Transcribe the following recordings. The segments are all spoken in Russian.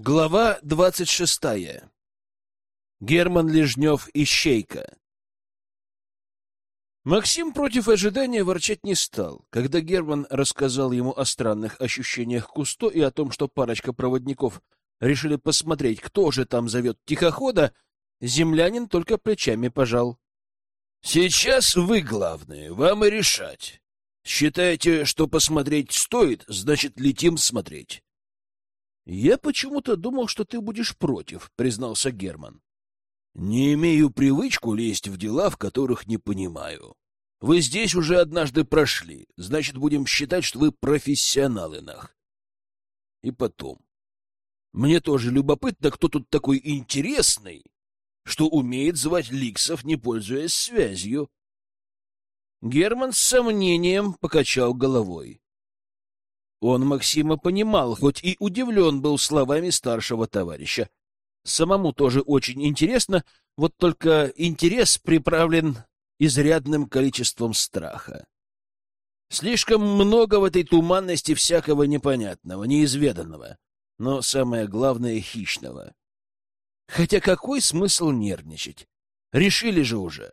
Глава двадцать шестая. Герман Лежнев Ищейка. Максим против ожидания ворчать не стал. Когда Герман рассказал ему о странных ощущениях Кусто и о том, что парочка проводников решили посмотреть, кто же там зовет тихохода, землянин только плечами пожал. — Сейчас вы главные, вам и решать. Считаете, что посмотреть стоит, значит, летим смотреть. «Я почему-то думал, что ты будешь против», — признался Герман. «Не имею привычку лезть в дела, в которых не понимаю. Вы здесь уже однажды прошли, значит, будем считать, что вы профессионалы, нах. И потом. Мне тоже любопытно, кто тут такой интересный, что умеет звать ликсов, не пользуясь связью». Герман с сомнением покачал головой. Он Максима понимал, хоть и удивлен был словами старшего товарища. Самому тоже очень интересно, вот только интерес приправлен изрядным количеством страха. Слишком много в этой туманности всякого непонятного, неизведанного, но самое главное — хищного. Хотя какой смысл нервничать? Решили же уже.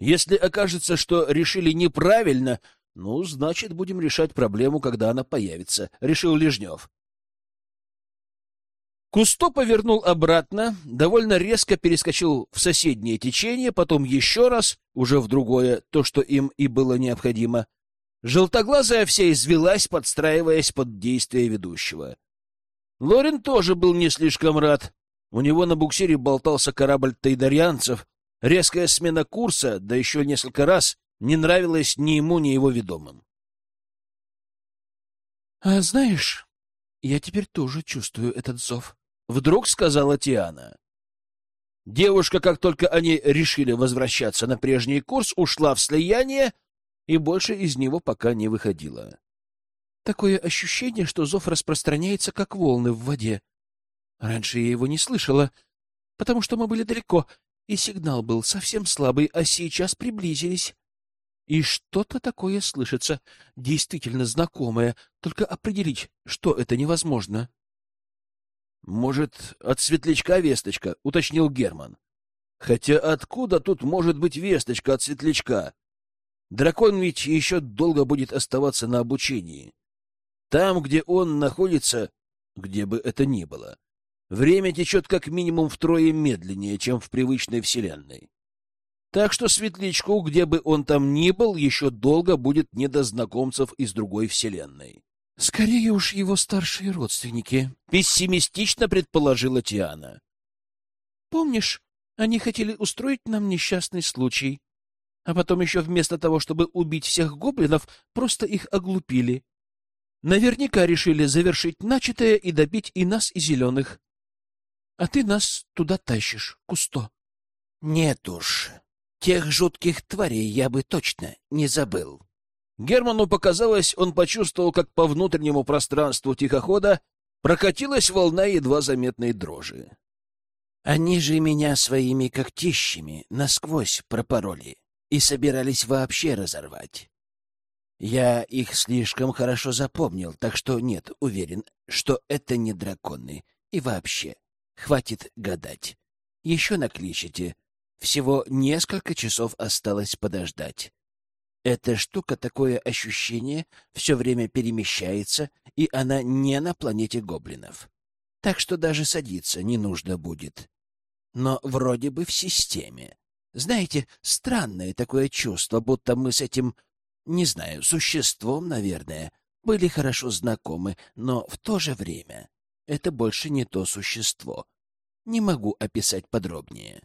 Если окажется, что решили неправильно, ну, значит, будем решать проблему, когда она появится, решил Лежнев. Кусто повернул обратно, довольно резко перескочил в соседнее течение, потом еще раз, уже в другое, то, что им и было необходимо. Желтоглазая вся извелась, подстраиваясь под действие ведущего. Лорин тоже был не слишком рад. У него на буксире болтался корабль тайдарянцев. Резкая смена курса, да еще несколько раз, не нравилось ни ему, ни его ведомым. — А знаешь, я теперь тоже чувствую этот зов, — вдруг сказала Тиана. Девушка, как только они решили возвращаться на прежний курс, ушла в слияние и больше из него пока не выходила. Такое ощущение, что зов распространяется, как волны в воде. Раньше я его не слышала, потому что мы были далеко, и сигнал был совсем слабый, а сейчас приблизились. И что-то такое слышится, действительно знакомое, только определить, что это невозможно. — Может, от светлячка весточка, — уточнил Герман. — Хотя откуда тут может быть весточка от светлячка? Дракон ведь еще долго будет оставаться на обучении. Там, где он находится, где бы это ни было, время течет как минимум втрое медленнее, чем в привычной вселенной. Так что Светлячку, где бы он там ни был, еще долго будет не до знакомцев из другой вселенной. — Скорее уж его старшие родственники, — пессимистично предположила Тиана. — Помнишь, они хотели устроить нам несчастный случай, а потом еще вместо того, чтобы убить всех гоблинов, просто их оглупили. Наверняка решили завершить начатое и добить и нас, и зеленых. А ты нас туда тащишь, Кусто. — Нет уж, Тех жутких тварей я бы точно не забыл. Герману показалось, он почувствовал, как по внутреннему пространству тихохода прокатилась волна едва заметной дрожи. Они же меня своими когтищами насквозь пропороли и собирались вообще разорвать. Я их слишком хорошо запомнил, так что нет, уверен, что это не драконы. И вообще, хватит гадать. Еще накличете, всего несколько часов осталось подождать. Эта штука, такое ощущение, все время перемещается, и она не на планете гоблинов. Так что даже садиться не нужно будет. Но вроде бы в системе. Знаете, странное такое чувство, будто мы с этим, не знаю, существом, наверное, были хорошо знакомы, но в то же время это больше не то существо. Не могу описать подробнее.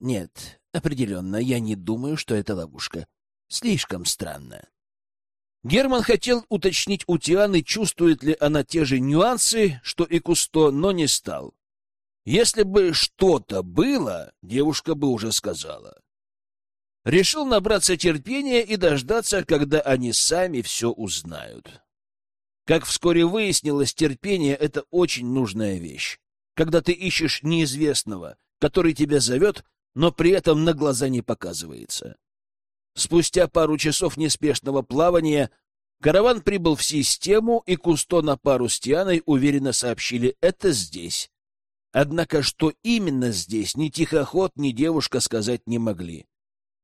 Нет, определенно, я не думаю, что это ловушка. Слишком странно. Герман хотел уточнить у Тианы, чувствует ли она те же нюансы, что и Кусто, но не стал. Если бы что-то было, девушка бы уже сказала. Решил набраться терпения и дождаться, когда они сами все узнают. Как вскоре выяснилось, терпение — это очень нужная вещь. Когда ты ищешь неизвестного, который тебя зовет, но при этом на глаза не показывается. Спустя пару часов неспешного плавания караван прибыл в систему, и Кусто на пару с Тианой уверенно сообщили «это здесь, Однако что именно здесь, ни тихоход, ни девушка сказать не могли.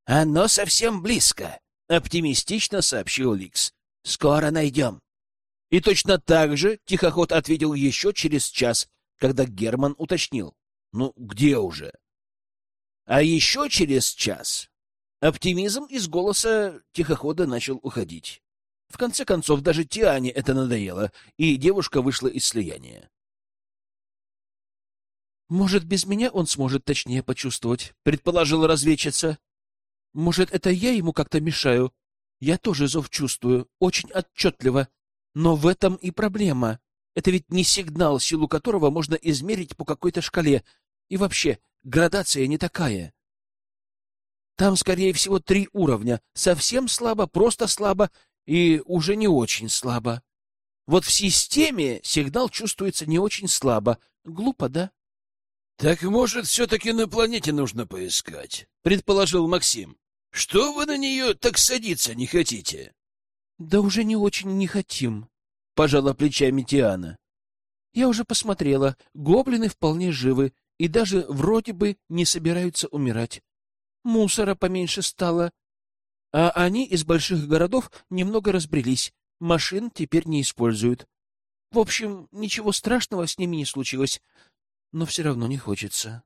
«Оно совсем близко», — оптимистично сообщил Ликс. «Скоро найдем». И точно так же тихоход ответил еще через час, когда Герман уточнил. «Ну, где уже?» А еще через час оптимизм из голоса тихохода начал уходить. В конце концов, даже Тиане это надоело, и девушка вышла из слияния. «Может, без меня он сможет точнее почувствовать», — предположила разведчица. «Может, это я ему как-то мешаю? Я тоже зов чувствую, очень отчетливо. Но в этом и проблема. Это ведь не сигнал, силу которого можно измерить по какой-то шкале. И вообще, градация не такая. Там, скорее всего, три уровня. Совсем слабо, просто слабо и уже не очень слабо. Вот в системе сигнал чувствуется не очень слабо. Глупо, да? — Так, может, все-таки на планете нужно поискать, — предположил Максим. — Что вы на нее так садиться не хотите? — Да уже не очень не хотим, — пожала плечами Тиана. — Я уже посмотрела, гоблины вполне живы и даже вроде бы не собираются умирать. Мусора поменьше стало, а они из больших городов немного разбрелись, машин теперь не используют. В общем, ничего страшного с ними не случилось, но все равно не хочется.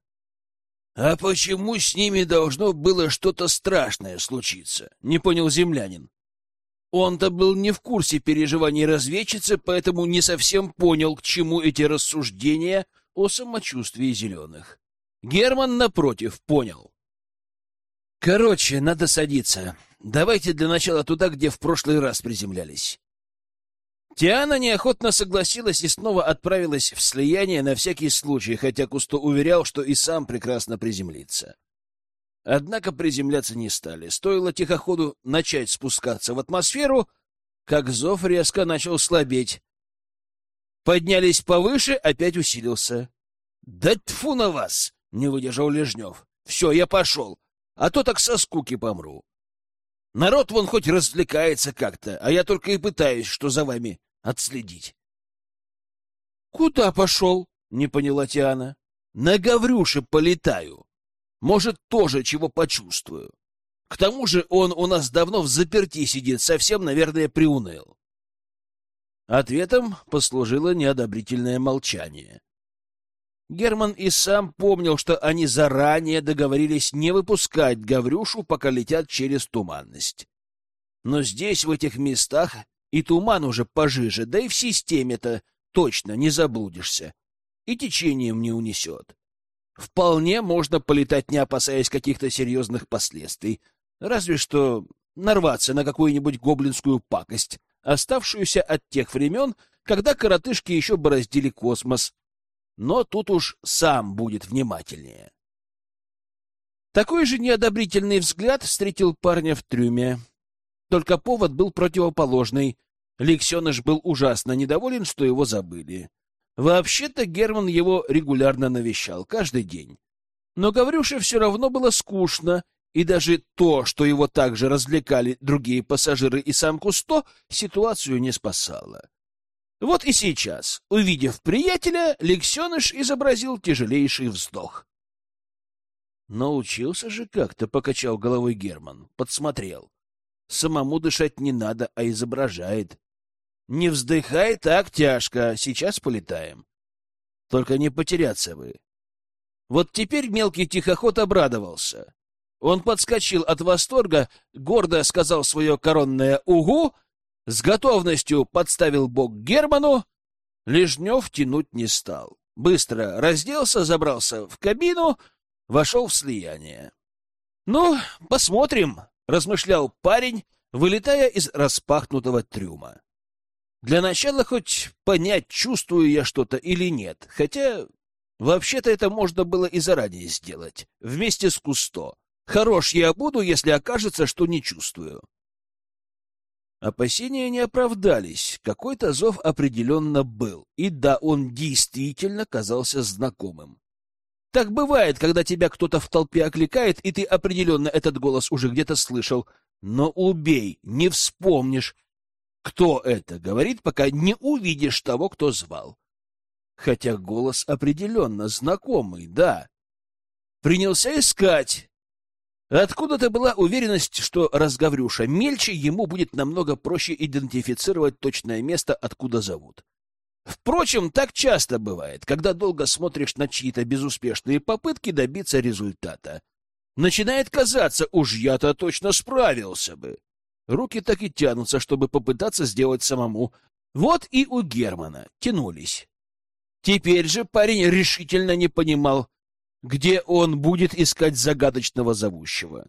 — А почему с ними должно было что-то страшное случиться? — не понял землянин. Он-то был не в курсе переживаний разведчицы, поэтому не совсем понял, к чему эти рассуждения о самочувствии зеленых. Герман, напротив, понял. Короче, надо садиться. Давайте для начала туда, где в прошлый раз приземлялись. Тиана неохотно согласилась и снова отправилась в слияние на всякий случай, хотя Кусто уверял, что и сам прекрасно приземлится. Однако приземляться не стали. Стоило тихоходу начать спускаться в атмосферу, как зов резко начал слабеть. Поднялись повыше, опять усилился. — Да тьфу на вас! — не выдержал Лежнев. — Все, я пошел, а то так со скуки помру. Народ вон хоть развлекается как-то, а я только и пытаюсь, что за вами отследить. — Куда пошел? — не поняла Тиана. — На Гаврюше полетаю. Может, тоже чего почувствую. К тому же он у нас давно в заперти сидит, совсем, наверное, приуныл. Ответом послужило неодобрительное молчание. Герман и сам помнил, что они заранее договорились не выпускать Гаврюшу, пока летят через туманность. Но здесь, в этих местах, и туман уже пожиже, да и в системе-то точно не заблудишься, и течением не унесет. Вполне можно полетать, не опасаясь каких-то серьезных последствий, разве что нарваться на какую-нибудь гоблинскую пакость, оставшуюся от тех времен, когда коротышки еще бороздили космос, но тут уж сам будет внимательнее. Такой же неодобрительный взгляд встретил парня в трюме. Только повод был противоположный. Лексеныш был ужасно недоволен, что его забыли. Вообще-то Герман его регулярно навещал, каждый день. Но Гаврюше все равно было скучно, и даже то, что его также развлекали другие пассажиры и сам Кусто, ситуацию не спасало. Вот и сейчас, увидев приятеля, Лексеныш изобразил тяжелейший вздох. Научился же как-то, покачал головой Герман, подсмотрел. Самому дышать не надо, а изображает. Не вздыхай так тяжко, сейчас полетаем. Только не потеряться вы. Вот теперь мелкий тихоход обрадовался. Он подскочил от восторга, гордо сказал свое коронное «Угу!» с готовностью подставил бок Герману, Лежнев тянуть не стал. Быстро разделся, забрался в кабину, вошел в слияние. — Ну, посмотрим, — размышлял парень, вылетая из распахнутого трюма. Для начала хоть понять, чувствую я что-то или нет, хотя вообще-то это можно было и заранее сделать, вместе с Кусто. Хорош я буду, если окажется, что не чувствую. Опасения не оправдались, какой-то зов определенно был, и да, он действительно казался знакомым. Так бывает, когда тебя кто-то в толпе окликает, и ты определенно этот голос уже где-то слышал, но убей, не вспомнишь, кто это говорит, пока не увидишь того, кто звал. хотя голос определенно знакомый, да. Принялся искать. Откуда-то была уверенность, что раз Гаврюша мельче, ему будет намного проще идентифицировать точное место, откуда зовут. Впрочем, так часто бывает, когда долго смотришь на чьи-то безуспешные попытки добиться результата. Начинает казаться, уж я-то точно справился бы. Руки так и тянутся, чтобы попытаться сделать самому. Вот и у Германа тянулись. Теперь же парень решительно не понимал, где он будет искать загадочного зовущего.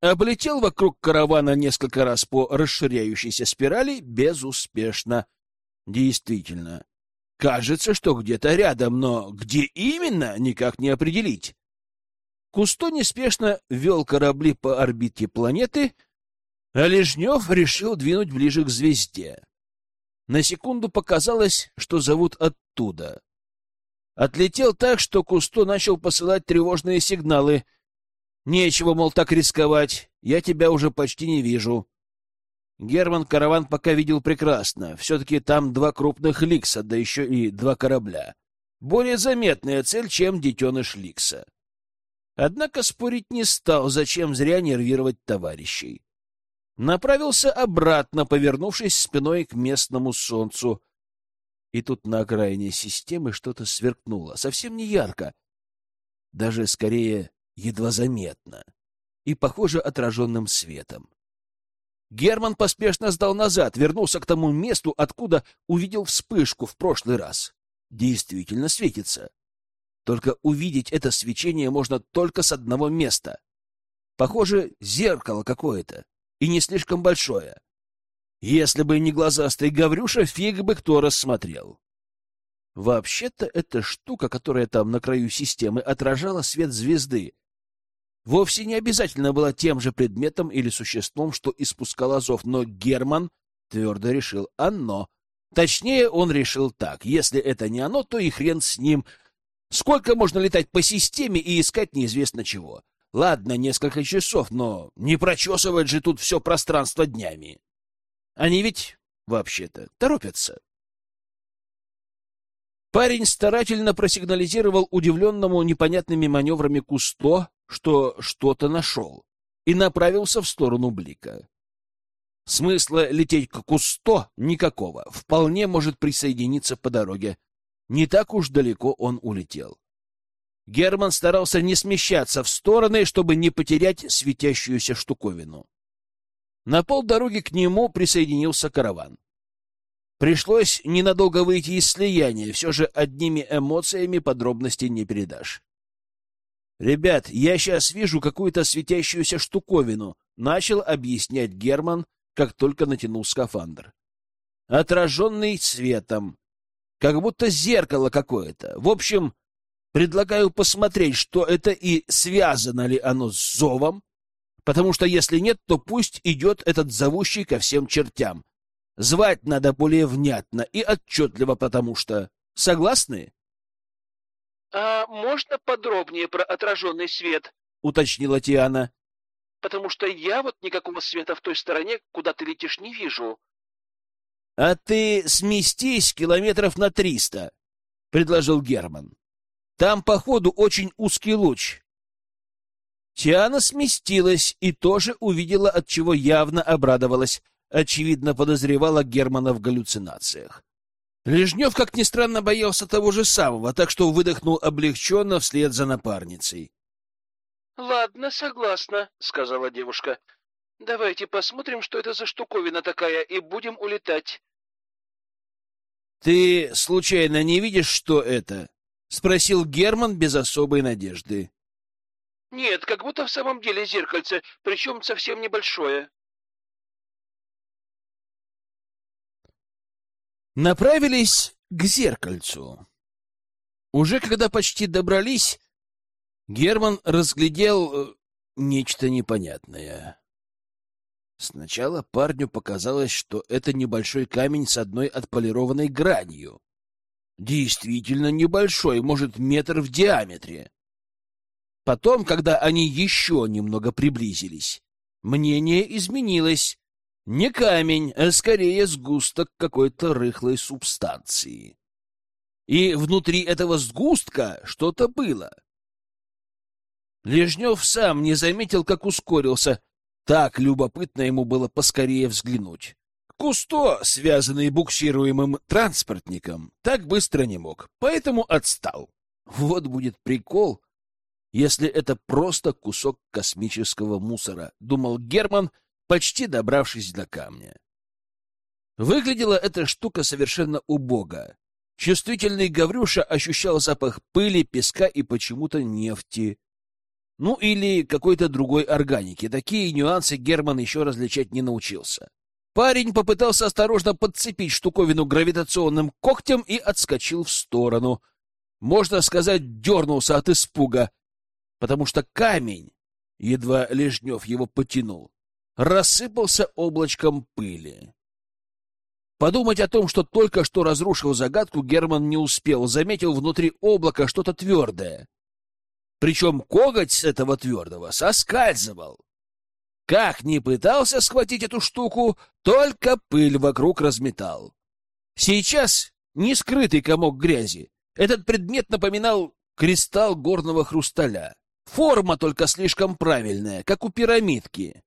Облетел вокруг каравана несколько раз по расширяющейся спирали безуспешно. Действительно, кажется, что где-то рядом, но где именно, никак не определить. Кусто неспешно вел корабли по орбите планеты, а Лежнев решил двинуть ближе к звезде. На секунду показалось, что зовут оттуда. Отлетел так, что Кусто начал посылать тревожные сигналы. Нечего, мол, так рисковать, я тебя уже почти не вижу. Герман караван пока видел прекрасно. Все-таки там два крупных ликса, да еще и два корабля. Более заметная цель, чем детеныш ликса. Однако спорить не стал, зачем зря нервировать товарищей. Направился обратно, повернувшись спиной к местному солнцу. И тут на окраине системы что-то сверкнуло, совсем не ярко, даже скорее едва заметно и, похоже, отраженным светом. Герман поспешно сдал назад, вернулся к тому месту, откуда увидел вспышку в прошлый раз. Действительно светится. Только увидеть это свечение можно только с одного места. Похоже, зеркало какое-то, и не слишком большое. Если бы не глазастый Гаврюша, фиг бы кто рассмотрел. Вообще-то эта штука, которая там на краю системы, отражала свет звезды, вовсе не обязательно была тем же предметом или существом, что испускал Азов, но Герман твердо решил «оно». Точнее, он решил так, если это не оно, то и хрен с ним. Сколько можно летать по системе и искать неизвестно чего? Ладно, несколько часов, но не прочесывать же тут все пространство днями. Они ведь, вообще-то, торопятся. Парень старательно просигнализировал удивленному непонятными маневрами Кусто, что что-то нашел, и направился в сторону Блика. Смысла лететь к Кусто никакого, вполне может присоединиться по дороге. Не так уж далеко он улетел. Герман старался не смещаться в стороны, чтобы не потерять светящуюся штуковину. На полдороги к нему присоединился караван. Пришлось ненадолго выйти из слияния, все же одними эмоциями подробностей не передашь. «Ребят, я сейчас вижу какую-то светящуюся штуковину», — начал объяснять Герман, как только натянул скафандр. «Отраженный светом. Как будто зеркало какое-то. В общем, предлагаю посмотреть, что это и связано ли оно с зовом, потому что если нет, то пусть идет этот зовущий ко всем чертям. Звать надо более внятно и отчетливо, потому что... Согласны?» — А можно подробнее про отраженный свет? — уточнила Тиана. — Потому что я вот никакого света в той стороне, куда ты летишь, не вижу. — А ты сместись километров на триста, — предложил Герман. — Там, походу, очень узкий луч. Тиана сместилась и тоже увидела, от чего явно обрадовалась. Очевидно, подозревала Германа в галлюцинациях. Лежнев, как ни странно, боялся того же самого, так что выдохнул облегченно вслед за напарницей. — Ладно, согласна, — сказала девушка. — Давайте посмотрим, что это за штуковина такая, и будем улетать. — Ты случайно не видишь, что это? — спросил Герман без особой надежды. — Нет, как будто в самом деле зеркальце, причем совсем небольшое. направились к зеркальцу. Уже когда почти добрались, Герман разглядел э, нечто непонятное. Сначала парню показалось, что это небольшой камень с одной отполированной гранью. Действительно небольшой, может, метр в диаметре. Потом, когда они еще немного приблизились, мнение изменилось. Не камень, а скорее сгусток какой-то рыхлой субстанции. И внутри этого сгустка что-то было. Лежнев сам не заметил, как ускорился. Так любопытно ему было поскорее взглянуть. Кусто, связанный буксируемым транспортником, так быстро не мог, поэтому отстал. Вот будет прикол, если это просто кусок космического мусора, думал Герман, почти добравшись до камня. Выглядела эта штука совершенно убого. Чувствительный Гаврюша ощущал запах пыли, песка и почему-то нефти. Ну или какой-то другой органики. Такие нюансы Герман еще различать не научился. Парень попытался осторожно подцепить штуковину гравитационным когтем и отскочил в сторону. Можно сказать, дернулся от испуга, потому что камень, едва Лежнев его потянул, рассыпался облачком пыли. Подумать о том, что только что разрушил загадку, Герман не успел, заметил внутри облака что-то твердое. Причем коготь с этого твердого соскальзывал. Как ни пытался схватить эту штуку, только пыль вокруг разметал. Сейчас не скрытый комок грязи. Этот предмет напоминал кристалл горного хрусталя. Форма только слишком правильная, как у пирамидки.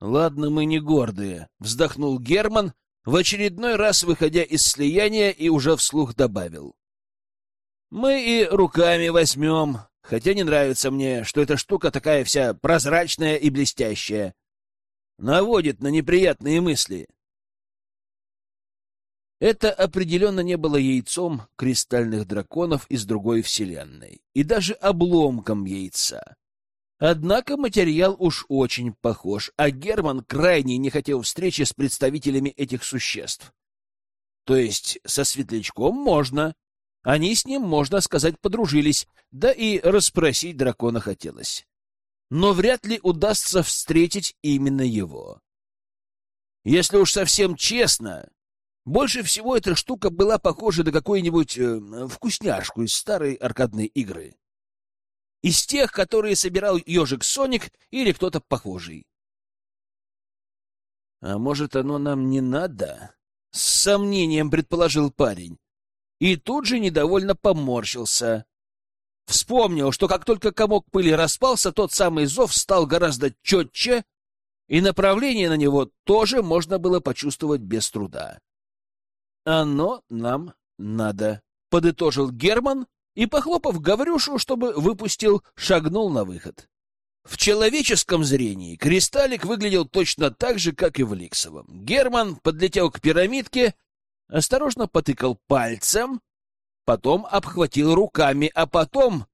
Ладно, мы не гордые, вздохнул Герман, в очередной раз выходя из слияния и уже вслух добавил. Мы и руками возьмем, хотя не нравится мне, что эта штука такая вся прозрачная и блестящая. Наводит на неприятные мысли. Это определенно не было яйцом кристальных драконов из другой вселенной, и даже обломком яйца. Однако материал уж очень похож, а Герман крайне не хотел встречи с представителями этих существ. То есть со светлячком можно. Они с ним, можно сказать, подружились, да и расспросить дракона хотелось. Но вряд ли удастся встретить именно его. Если уж совсем честно, больше всего эта штука была похожа на какую-нибудь э, вкусняшку из старой аркадной игры. Из тех, которые собирал ежик Соник или кто-то похожий. «А может, оно нам не надо?» — с сомнением предположил парень. И тут же недовольно поморщился. Вспомнил, что как только комок пыли распался, тот самый зов стал гораздо четче, и направление на него тоже можно было почувствовать без труда. Оно нам надо, подытожил Герман и, похлопав Гаврюшу, чтобы выпустил, шагнул на выход. В человеческом зрении кристаллик выглядел точно так же, как и в Ликсовом. Герман подлетел к пирамидке, осторожно потыкал пальцем, потом обхватил руками, а потом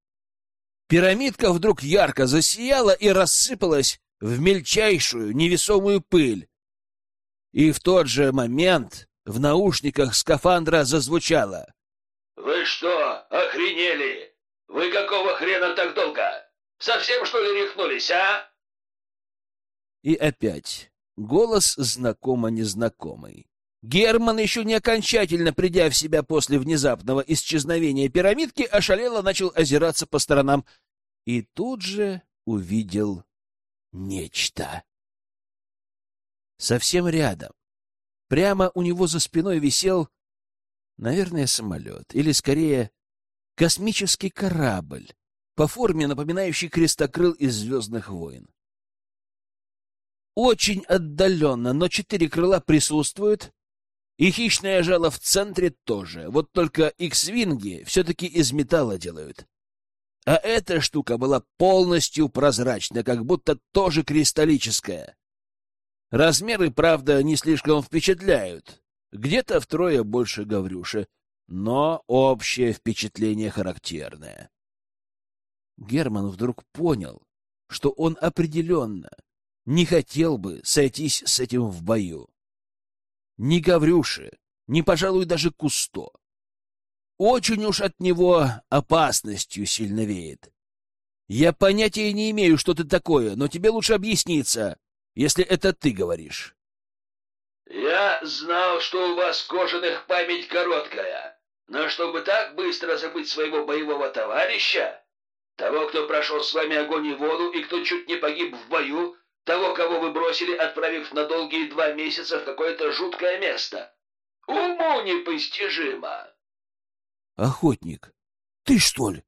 пирамидка вдруг ярко засияла и рассыпалась в мельчайшую невесомую пыль. И в тот же момент в наушниках скафандра зазвучало. «Вы что, охренели? Вы какого хрена так долго? Совсем, что ли, рехнулись, а?» И опять голос знакомо-незнакомый. Герман, еще не окончательно придя в себя после внезапного исчезновения пирамидки, ошалело начал озираться по сторонам и тут же увидел нечто. Совсем рядом, Прямо у него за спиной висел, наверное, самолет, или, скорее, космический корабль, по форме напоминающий крестокрыл из «Звездных войн». Очень отдаленно, но четыре крыла присутствуют, и хищное жало в центре тоже. Вот только X-винги все-таки из металла делают. А эта штука была полностью прозрачна, как будто тоже кристаллическая. Размеры, правда, не слишком впечатляют. Где-то втрое больше Гаврюши, но общее впечатление характерное. Герман вдруг понял, что он определенно не хотел бы сойтись с этим в бою. Ни Гаврюши, ни, пожалуй, даже Кусто. Очень уж от него опасностью сильно веет. Я понятия не имею, что ты такое, но тебе лучше объясниться если это ты говоришь. Я знал, что у вас кожаных память короткая, но чтобы так быстро забыть своего боевого товарища, того, кто прошел с вами огонь и воду и кто чуть не погиб в бою, того, кого вы бросили, отправив на долгие два месяца в какое-то жуткое место. Уму непостижимо. Охотник, ты что ли?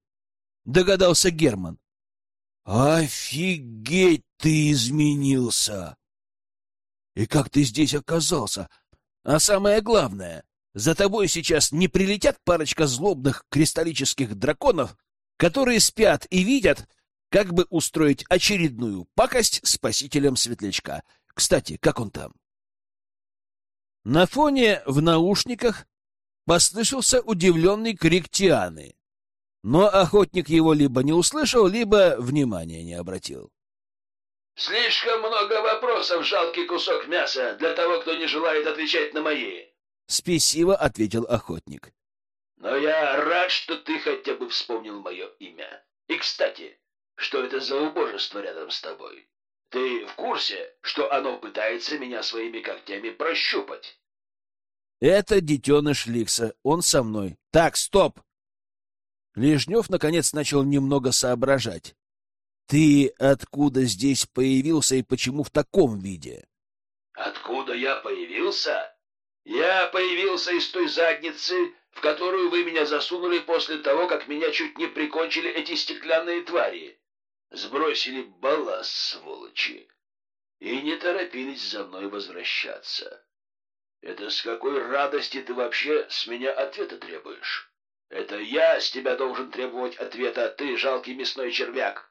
Догадался Герман. Офигеть, ты изменился! И как ты здесь оказался? А самое главное, за тобой сейчас не прилетят парочка злобных кристаллических драконов, которые спят и видят, как бы устроить очередную пакость спасителям Светлячка. Кстати, как он там? На фоне в наушниках послышался удивленный крик Тианы. Но охотник его либо не услышал, либо внимания не обратил. «Слишком много вопросов, жалкий кусок мяса, для того, кто не желает отвечать на мои!» Спесиво ответил охотник. «Но я рад, что ты хотя бы вспомнил мое имя. И, кстати, что это за убожество рядом с тобой? Ты в курсе, что оно пытается меня своими когтями прощупать?» «Это детеныш Ликса. Он со мной. Так, стоп!» Лежнев, наконец, начал немного соображать. «Ты откуда здесь появился и почему в таком виде?» «Откуда я появился? Я появился из той задницы, в которую вы меня засунули после того, как меня чуть не прикончили эти стеклянные твари. Сбросили балласт, сволочи, и не торопились за мной возвращаться. Это с какой радости ты вообще с меня ответа требуешь?» Это я с тебя должен требовать ответа, ты, жалкий мясной червяк.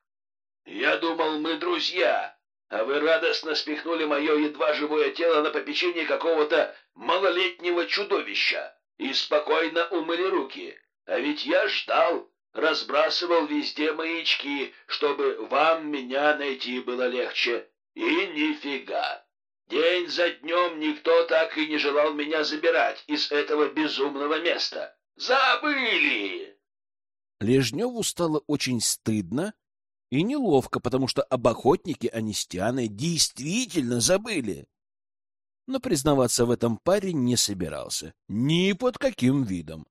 Я думал, мы друзья, а вы радостно спихнули мое едва живое тело на попечение какого-то малолетнего чудовища и спокойно умыли руки. А ведь я ждал, разбрасывал везде маячки, чтобы вам меня найти было легче. И нифига. День за днем никто так и не желал меня забирать из этого безумного места. Забыли!» Лежневу стало очень стыдно и неловко, потому что об охотнике они с Тианой действительно забыли. Но признаваться в этом парень не собирался. Ни под каким видом.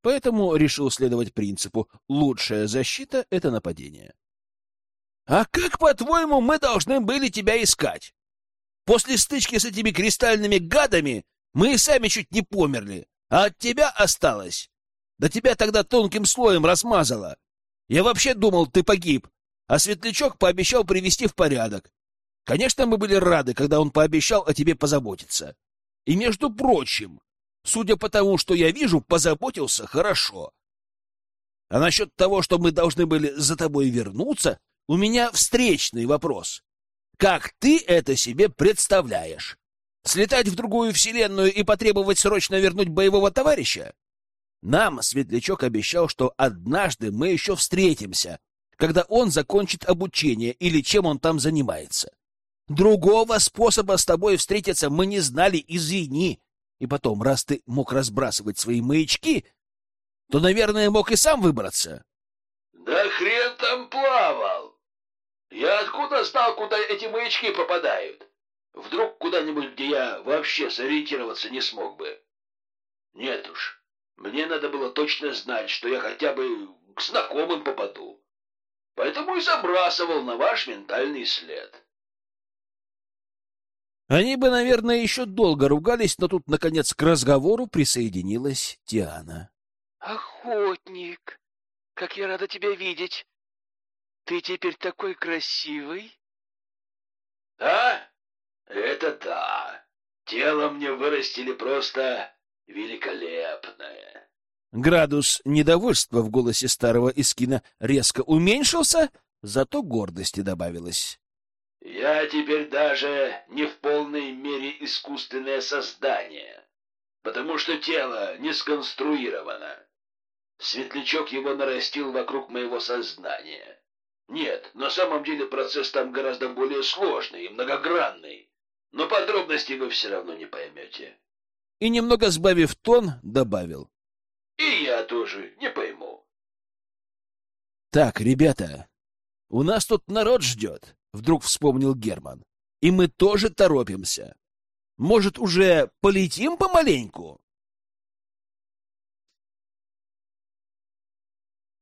Поэтому решил следовать принципу «лучшая защита — это нападение». «А как, по-твоему, мы должны были тебя искать? После стычки с этими кристальными гадами мы и сами чуть не померли а от тебя осталось. Да тебя тогда тонким слоем размазало. Я вообще думал, ты погиб, а Светлячок пообещал привести в порядок. Конечно, мы были рады, когда он пообещал о тебе позаботиться. И, между прочим, судя по тому, что я вижу, позаботился хорошо. А насчет того, что мы должны были за тобой вернуться, у меня встречный вопрос. Как ты это себе представляешь? Слетать в другую вселенную и потребовать срочно вернуть боевого товарища? Нам Светлячок обещал, что однажды мы еще встретимся, когда он закончит обучение или чем он там занимается. Другого способа с тобой встретиться мы не знали, извини. И потом, раз ты мог разбрасывать свои маячки, то, наверное, мог и сам выбраться. Да хрен там плавал! Я откуда знал, куда эти маячки попадают? Вдруг куда-нибудь, где я вообще сориентироваться не смог бы. Нет уж, мне надо было точно знать, что я хотя бы к знакомым попаду. Поэтому и забрасывал на ваш ментальный след. Они бы, наверное, еще долго ругались, но тут, наконец, к разговору присоединилась Тиана. «Охотник, как я рада тебя видеть! Ты теперь такой красивый!» «А? Это да. Тело мне вырастили просто великолепное. Градус недовольства в голосе старого Искина резко уменьшился, зато гордости добавилось. Я теперь даже не в полной мере искусственное создание, потому что тело не сконструировано. Светлячок его нарастил вокруг моего сознания. Нет, на самом деле процесс там гораздо более сложный и многогранный но подробностей вы все равно не поймете. И немного сбавив тон, добавил. И я тоже не пойму. Так, ребята, у нас тут народ ждет, вдруг вспомнил Герман. И мы тоже торопимся. Может, уже полетим помаленьку?